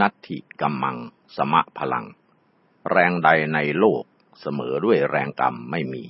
นัตถิกัมมัง สมะพลัง แรงใดในโลกเสมอด้วยแรงกรรมไม่มี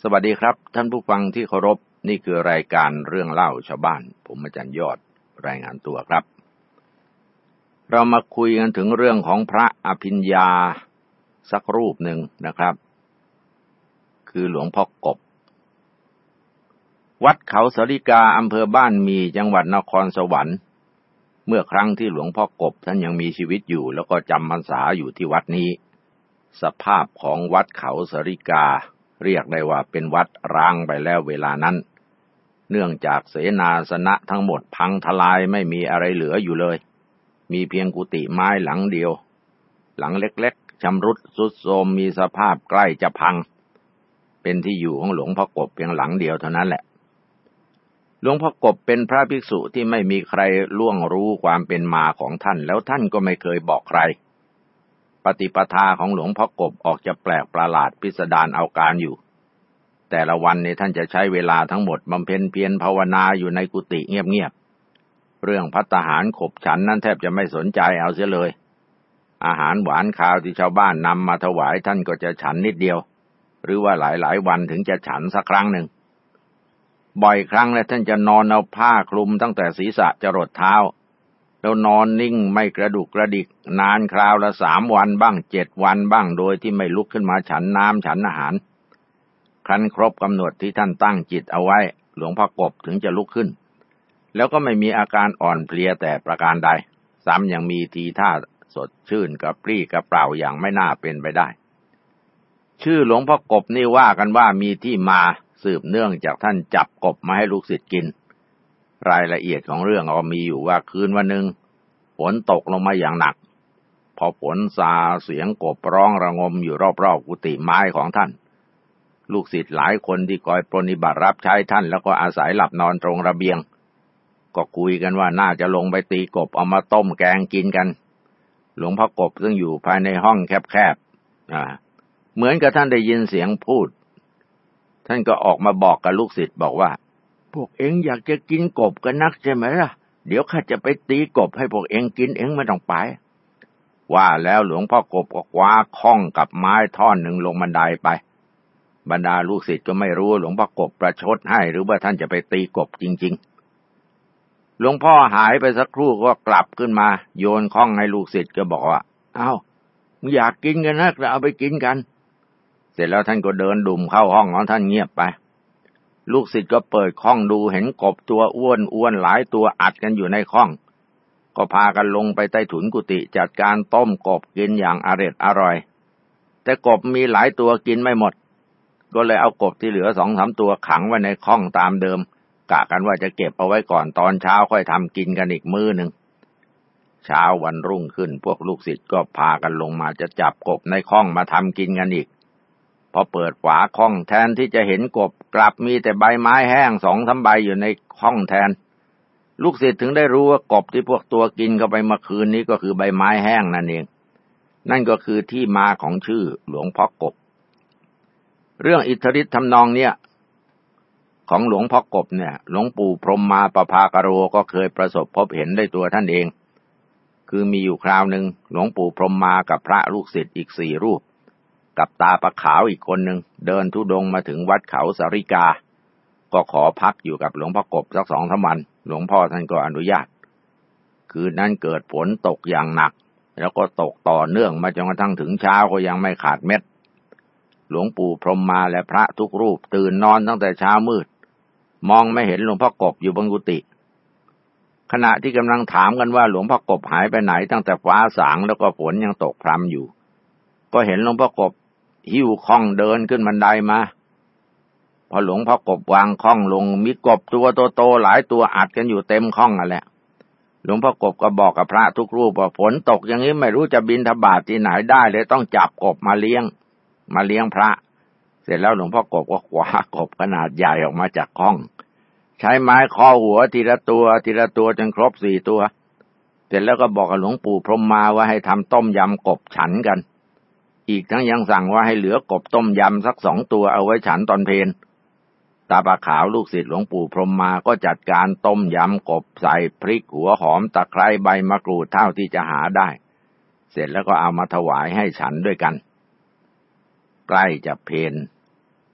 สวัสดีครับ ท่านผู้ฟังที่เคารพนี่คือรายการเรื่องเล่าชาวบ้าน ผมอาจารย์ยอดรายงานตัวครับ เรามาคุยกันถึงเรื่องของพระอภิญญาสักรูปหนึ่งนะครับ คือหลวงพ่อกบ วัดเขาสริกาอำเภอบ้านมีจังหวัดนครสวรรค์ เมื่อครั้งที่หลวงพ่อกบท่านยังมีชีวิตอยู่แล้วก็จำพรรษาอยู่ที่วัดนี้ สภาพของวัดเขาสริกา เรียกได้ว่าเป็นวัดร้างไปแล้วเวลานั้น เนื่องจากเสนาสนะทั้งหมดพังทลายไม่มีอะไรเหลืออยู่เลย มีเพียงกุฏิไม้หลังเดียว หลังเล็กๆชำรุดสุดโทรมมีสภาพใกล้จะพัง เป็นที่อยู่ของหลวงพ่อกบเพียงหลังเดียวเท่านั้นแหละ หลวงพ่อกบเป็นพระภิกษุที่ไม่มีใครล่วงรู้ความเป็นมาของท่าน แล้วท่านก็ไม่เคยบอกใคร ปฏิปทาของหลวงพ่อกบออกจะแปลกประหลาดพิสดารเอาการอยู่ แต่ละวันในท่านจะใช้เวลาทั้งหมดบำเพ็ญเพียรภาวนาอยู่ในกุฏิเงียบๆ เรื่องพัตหารขบฉันนั้นแทบจะไม่สนใจเอาเสียเลย อาหารหวานข้าวที่ชาวบ้านนำมาถวายท่านก็จะฉันนิดเดียว หรือว่าหลายๆวันถึงจะฉันสักครั้งหนึ่ง บ่อยครั้งแล้วท่านจะนอนเอาผ้าคลุมตั้งแต่ศีรษะจรดเท้า แล้วนอนนิ่งไม่กระดุกกระดิก นานคราวละสามวันบ้างเจ็ดวันบ้างโดยที่ไม่ลุกขึ้นมาฉันน้ำฉันอาหาร ครั้นครบกำหนดที่ท่านตั้งจิตเอาไว้ หลวงพ่อกบถึงจะลุกขึ้น แล้วก็ไม่มีอาการอ่อนเพลียแต่ประการใด ซ้ำยังมีทีท่าสดชื่นกระปรี้กระเปร่าอย่างไม่น่าเป็นไปได้ ชื่อหลวงพ่อกบนี่ว่ากันว่ามีที่มา สืบเนื่องจากท่านจับกบมาให้ลูกศิษย์กิน รายละเอียดของเรื่องก็มีอยู่ว่าคืนวันหนึ่งฝนตกลงมาอย่างหนัก พอฝนซาเสียงกบร้องระงมอยู่รอบๆกุฏิไม้ของท่าน ลูกศิษย์หลายคนที่คอยปรนิบัติรับใช้ท่านแล้วก็อาศัยหลับนอนตรงระเบียง ก็คุยกันว่าน่าจะลงไปตีกบเอามาต้มแกงกินกัน หลวงพ่อกบซึ่งอยู่ภายในห้องแคบๆเหมือนกับท่านได้ยินเสียงพูด ท่านก็ออกมาบอกกับลูกศิษย์บอกว่า พวกเอ็งอยากจะกินกบกันนักใช่ไหมล่ะ เดี๋ยวข้าจะไปตีกบให้พวกเอ็งกินเอ็งไม่ต้องไป ว่าแล้วหลวงพ่อกบก็คว้าค้องกับไม้ท่อนหนึ่งลงบันไดไป บรรดาลูกศิษย์ก็ไม่รู้หลวงพ่อกบประชดให้หรือว่าท่านจะไปตีกบจริง ๆหลวงพ่อหายไปสักครู่ก็กลับขึ้นมา โยนค้องให้ลูกศิษย์ก็บอกว่า เอา้าอยากกินกันนักเราเอาไปกินกัน เสร็จแล้วท่านก็เดินดุ่มเข้าห้องของท่านเงียบไป ลูกศิษย์ก็เปิดห้องดูเห็นกบตัวอ้วนอ้วนหลายตัวอัดกันอยู่ในห้อง ก็พากันลงไปใต้ถุนกุฏิจัดการต้มกบกินอย่างอร็ดอร่อย แต่กบมีหลายตัวกินไม่หมด ก็เลยเอากบที่เหลือสองสามตัวขังไว้ในห้องตามเดิม กะกันว่าจะเก็บเอาไว้ก่อนตอนเช้าค่อยทำกินกันอีกมื้อหนึ่งเช้าวันรุ่งขึ้นพวกลูกศิษย์ก็พากันลงมาจะจับกบในห้องมาทำกินกันอีก พอเปิดฝาค้องแทนที่จะเห็นกบกลับมีแต่ใบไม้แห้งสองสาใบอยู่ในค้องแทน ลูกศิษย์ถึงได้รู้ว่ากบที่พวกตัวกินเข้าไปเมื่อคืนนี้ก็คือใบไม้แห้งนั่นเอง นั่นก็คือที่มาของชื่อหลวงพ่อกบ เรื่องอิทธิฤทธิ์ทำนองเนี่ยของหลวงพ่อกบเนี่ย หลวงปู่พรหมมาประภากโรก็เคยประสบพบเห็นได้ตัวท่านเอง คือมีอยู่คราวหนึ่งหลวงปู่พรหมมากับพระลูกศิษย์อีกสี่รูป กับตาประขาวอีกคนหนึ่งเดินทุดงมาถึงวัดเขาสาริกา ก็ขอพักอยู่กับหลวงพ่อกบสักสองสามวัน หลวงพ่อท่านก็อนุญาต คืนนั้นเกิดฝนตกอย่างหนัก แล้วก็ตกต่อเนื่องมาจนกระทั่งถึงเช้าก็ยังไม่ขาดเม็ด หลวงปู่พรมมาและพระทุกรูปตื่นนอนตั้งแต่เช้ามืด มองไม่เห็นหลวงพ่อกบอยู่บนกุฏิขณะที่กำลังถามกันว่าหลวงพ่อกบหายไปไหนตั้งแต่ฟ้าสางแล้วก็ฝนยังตกพรำอยู่ ก็เห็นหลวงพ่อกบ หิ้วข้องเดินขึ้นบันไดมา พอหลวงพ่อกบวางข้องลง มีกบตัวโตๆหลายตัวอัดกันอยู่เต็มข้องอะแหละ หลวงพ่อกบก็บอกกับพระทุกรูปว่าฝนตกอย่างนี้ไม่รู้จะบินทบาทที่ไหนได้เลยต้องจับกบมาเลี้ยง มาเลี้ยงพระ เสร็จแล้วหลวงพ่อกบก็ขวากบขนาดใหญ่ออกมาจากข้อง ใช้ไม้ข้อหัวทีละตัวทีละตัวจนครบสี่ตัว เสร็จแล้วก็บอกกับหลวงปู่พรหมมาว่าให้ทำต้มยำกบฉันกัน อีกทั้งยังสั่งว่าให้เหลือกบต้มยำสักสองตัวเอาไว้ฉันตอนเพนตาปะขาวลูกศิษย์หลวงปู่พรหมมาก็จัดการต้มยำกบใส่พริกหัวหอมตะไคร้ใบมะกรูดเท่าที่จะหาได้ เสร็จแล้วก็เอามาถวายให้ฉันด้วยกัน ใกล้จะเพน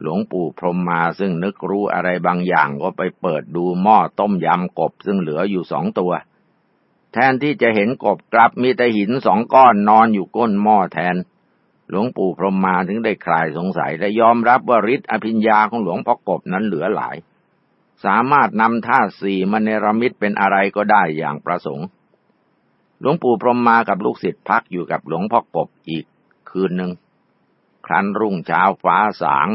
หลวงปู่พรหมมาซึ่งนึกรู้อะไรบางอย่างก็ไปเปิดดูหม้อต้มยำกบซึ่งเหลืออยู่สองตัว แทนที่จะเห็นกบกลับมีแต่หินสองก้อนนอนอยู่ก้นหม้อแทน หลวงปู่พรหมมาถึงได้คลายสงสัย และยอมรับว่าฤทธิ์อภิญญาของหลวงพ่อกบนั้นเหลือหลาย สามารถนำธาตุสี่มาเนรมิตเป็นอะไรก็ได้อย่างประสงค์ หลวงปู่พรหมมากับลูกศิษย์พักอยู่กับหลวงพ่อกบอีกคืนหนึ่งครั้นรุ่งเช้าฟ้าสาง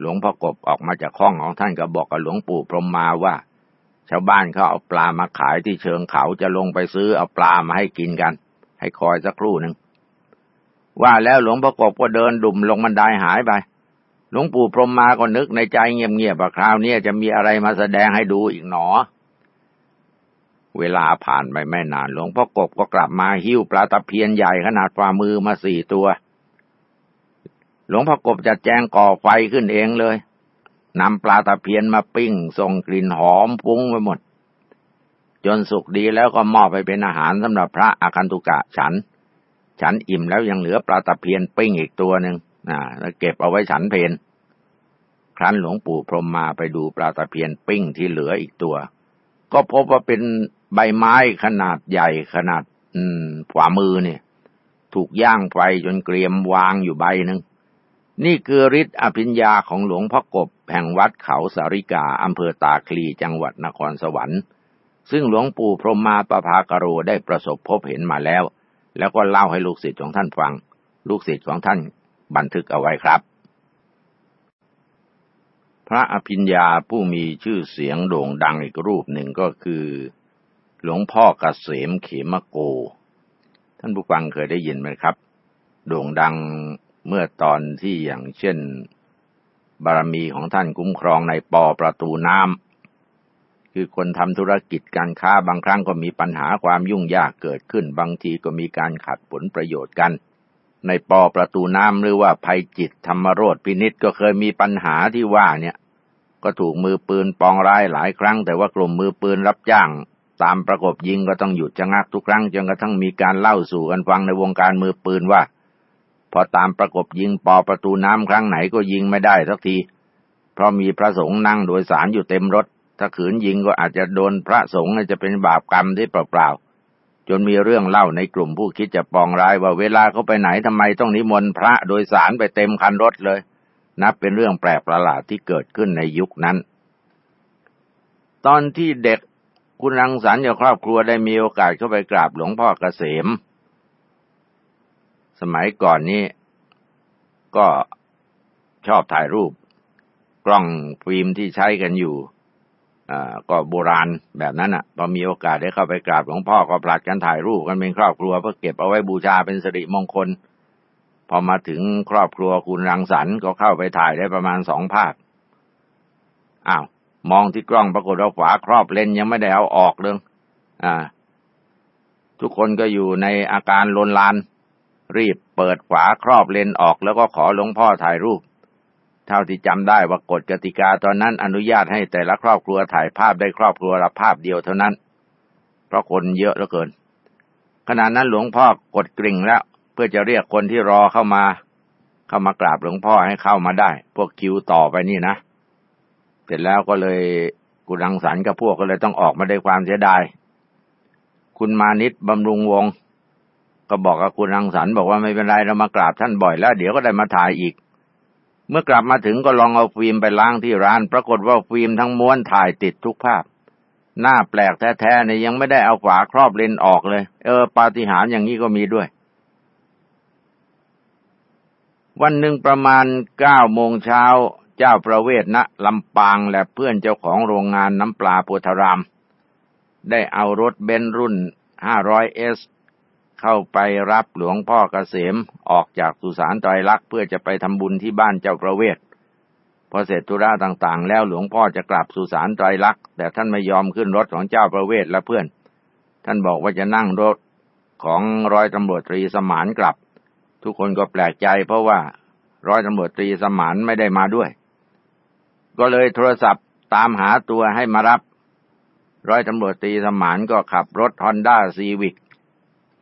หลวงพ่อกบออกมาจากห้องของท่านก็บอกกับหลวงปู่พรหมมาว่า ชาวบ้านเขาเอาปลามาขายที่เชิงเขาจะลงไปซื้อเอาปลามาให้กินกัน ให้คอยสักครู่หนึ่ง ว่าแล้วหลวงพ่อกบก็เดินดุ่มลงบันไดหายไป หลวงปู่พรหมมาก็นึกในใจเงียบๆว่าคราวนี้จะมีอะไรมาแสดงให้ดูอีกหนอ เวลาผ่านไปไม่นานหลวงพ่อกบก็กลับมาหิ้วปลาตะเพียนใหญ่ขนาดฝ่ามือมาสี่ตัว หลวงพ่อกบจะแจงก่อไฟขึ้นเองเลยนำปลาตะเพียนมาปิ้งส่งกลิ่นหอมฟุ้งไปหมด จนสุกดีแล้วก็มอบไปเป็นอาหารสำหรับพระอาคันตุกะฉัน ฉันอิ่มแล้วยังเหลือปลาตะเพียนปิ้งอีกตัวหนึ่งอ่าแล้วเก็บเอาไว้ฉันเพนครั้นหลวงปู่พรหมมาไปดูปลาตะเพียนปิ้งที่เหลืออีกตัว ก็พบว่าเป็นใบไม้ขนาดใหญ่ขนาด อืมฝ่ามือเนี่ย ถูกย่างไฟจนเกรียมวางอยู่ใบหนึ่งนี่คือฤทธิ์อภิญญาของหลวงพ่อกบแห่งวัดเขาสาริกาอำเภอตาคลีจังหวัดนครสวรรค์ ซึ่งหลวงปู่พรหมมาประภากโรได้ประสบพบเห็นมาแล้ว แล้วก็เล่าให้ลูกศิษย์ของท่านฟัง ลูกศิษย์ของท่านบันทึกเอาไว้ครับ พระอภิญญาผู้มีชื่อเสียงโด่งดังอีกรูปหนึ่งก็คือ หลวงพ่อกเกษมเขมโก ท่านผู้ฟังเคยได้ยินไหมครับ โด่งดังเมื่อตอนที่อย่างเช่น บารมีของท่านคุ้มครองในปอประตูน้ำ คือคนทำธุรกิจการค้าบางครั้งก็มีปัญหาความยุ่งยากเกิดขึ้น บางทีก็มีการขัดผลประโยชน์กัน ในปอประตูน้ำหรือว่าภัยจิตธรรมโรธพินิษก็เคยมีปัญหาที่ว่าเนี่ย ก็ถูกมือปืนปองร้ายหลายครั้ง แต่ว่ากลุ่มมือปืนรับจ้าง ตามประกบยิงก็ต้องหยุดชะงักทุกครั้งจนกระทั่งมีการเล่าสู่กันฟังในวงการมือปืนว่า พอตามประกบยิงปอประตูน้ำครั้งไหนก็ยิงไม่ได้สักที เพราะมีพระสงฆ์นั่งโดยสารอยู่เต็มรถ ถ้าขืนยิงก็อาจจะโดนพระสงฆ์จะเป็นบาปกรรมที่เปล่าๆ จนมีเรื่องเล่าในกลุ่มผู้คิดจะปองร้ายว่าเวลาเขาไปไหนทำไมต้องนิมนต์พระโดยสารไปเต็มคันรถเลย นับเป็นเรื่องแปลกประหลาดที่เกิดขึ้นในยุคนั้น ตอนที่เด็กคุณรังสรรค์กับครอบครัวได้มีโอกาสเข้าไปกราบหลวงพ่อเกษม สมัยก่อนนี้ก็ชอบถ่ายรูป กล้องฟิล์มที่ใช้กันอยู่ ก็โบราณแบบนั้นอะพอมีโอกาสได้เข้าไปกราบหลวงพ่อก็ผลัดกันถ่ายรูปกันเป็นครอบครัวเพื่อเก็บเอาไว้บูชาเป็นสิริมงคล พอมาถึงครอบครัวคุณรังสรรค์ก็เข้าไปถ่ายได้ประมาณสองภาพอ้าวมองที่กล้องปรากฏว่าฝาครอบเลนยังไม่ได้เอาออกเลยอ่า ทุกคนก็อยู่ในอาการลนลาน รีบเปิดฝาครอบเลนออกแล้วก็ขอหลวงพ่อถ่ายรูป เท่าที่จำได้ว่ากฎกติกาตอนนั้นอนุญาตให้แต่ละครอบครัวถ่ายภาพได้ครอบครัวละภาพเดียวเท่านั้น เพราะคนเยอะเหลือเกิน ขณะนั้นหลวงพ่อกดกริ่งแล้ว เพื่อจะเรียกคนที่รอเข้ามา เข้ามากราบหลวงพ่อให้เข้ามาได้ พวกคิวต่อไปนี่นะ เสร็จแล้วก็เลยกุลังสรรกับพวกก็เลยต้องออกมาด้วยความเสียดาย คุณมานิตบำรุงวง ก็บอกกับคุณรังสรรบอกว่าไม่เป็นไรเรามากราบท่านบ่อยแล้ว เดี๋ยวก็ได้มาถ่ายอีก เมื่อกลับมาถึงก็ลองเอาฟิล์มไปล้างที่ร้าน ปรากฏว่าฟิล์มทั้งม้วนถ่ายติดทุกภาพ น่าแปลกแท้ๆเนี่ยยังไม่ได้เอาฝาครอบเลนส์ออกเลย เออ ปาฏิหาริย์อย่างนี้ก็มีด้วย วันหนึ่งประมาณเก้าโมงเช้า เจ้าประเวศณลำปางและเพื่อนเจ้าของโรงงานน้ำปลาโพธาราม ได้เอารถเบนซ์รุ่น 500S เข้าไปรับหลวงพ่อเกษมออกจากสุสานไตรลักษ์เพื่อจะไปทำบุญที่บ้านเจ้าประเวศพอเสร็จธุระต่างๆ แล้วหลวงพ่อจะกลับสุสานไตรลักษ์แต่ท่านไม่ยอมขึ้นรถของเจ้าประเวศและเพื่อน ท่านบอกว่าจะนั่งรถของร้อยตำรวจตรีสมานกลับ ทุกคนก็แปลกใจเพราะว่าร้อยตำรวจตรีสมานไม่ได้มาด้วย ก็เลยโทรศัพท์ตามหาตัวให้มารับ ร้อยตำรวจตรีสมานก็ขับรถฮอนด้าซีวิก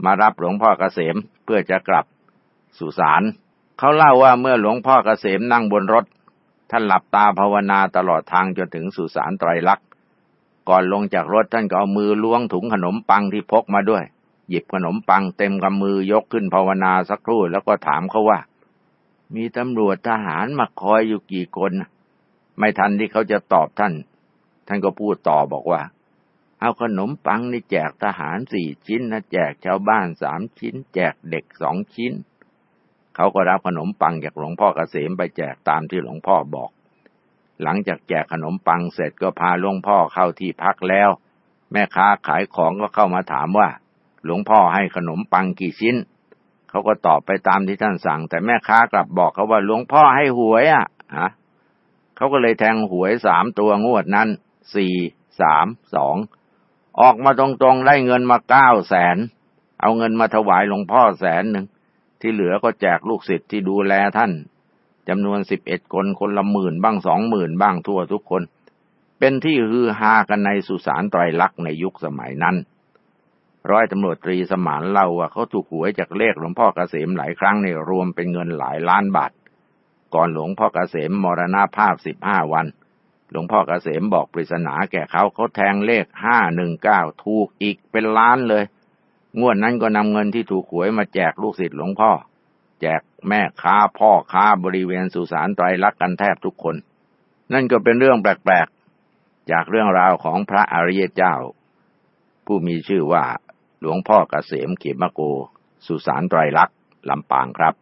มารับหลวงพ่อเกษมเพื่อจะกลับสุสานเขาเล่าว่าเมื่อหลวงพ่อเกษมนั่งบนรถ ท่านหลับตาภาวนาตลอดทางจนถึงสุสานไตรลักษณ์ก่อนลงจากรถท่านก็เอามือล้วงถุงขนมปังที่พกมาด้วย หยิบขนมปังเต็มกำมือยกขึ้นภาวนาสักครู่แล้วก็ถามเขาว่า มีตำรวจทหารมาคอยอยู่กี่คน ไม่ทันที่เขาจะตอบท่าน ท่านก็พูดต่อบอกว่า เอาขนมปังนี่แจกทหารสี่ชิ้นนะแจกชาวบ้านสามชิ้น แจกเด็กสองชิ้น เขาก็รับขนมปังจากหลวงพ่อเกษมไปแจกตามที่หลวงพ่อบอก หลังจากแจกขนมปังเสร็จก็พาหลวงพ่อเข้าที่พักแล้ว แม่ค้าขายของก็เข้ามาถามว่า หลวงพ่อให้ขนมปังกี่ชิ้น เขาก็ตอบไปตามที่ท่านสั่ง แต่แม่ค้ากลับบอกเขาว่าหลวงพ่อให้หวยอะฮะเขาก็เลยแทงหวยสามตัวงวดนั้นสี่สามสอง ออกมาตรงๆได้เงินมาเก้าแสน เอาเงินมาถวายหลวงพ่อแสนหนึ่ง ที่เหลือก็แจกลูกศิษย์ที่ดูแลท่านจำนวนสิบเอ็ดคนคนละหมื่นบ้างสองหมื่นบ้างทั่วทุกคน เป็นที่ฮือฮากันในสุสานไตรลักษณ์ในยุคสมัยนั้น ร้อยตำรวจตรีสมานเล่าว่าเขาถูกหวยจากเลขหลวงพ่อเกษมหลายครั้งในรวมเป็นเงินหลายล้านบาท ก่อนหลวงพ่อเกษมมรณาภาพสิบห้าวัน หลวงพ่อเกษมบอกปริศนาแก่เขาเขาแทงเลขห้าหนึ่งเก้าถูกอีกเป็นล้านเลย งวดนั้นก็นำเงินที่ถูกหวยมาแจกลูกศิษย์หลวงพ่อ แจกแม่ค้าพ่อค้าบริเวณสุสานไตรลักษณ์กันแทบทุกคน นั่นก็เป็นเรื่องแปลกๆ จากเรื่องราวของพระอริยเจ้า ผู้มีชื่อว่าหลวงพ่อเกษมเขมโก สุสานไตรลักษณ์ลำปางครับ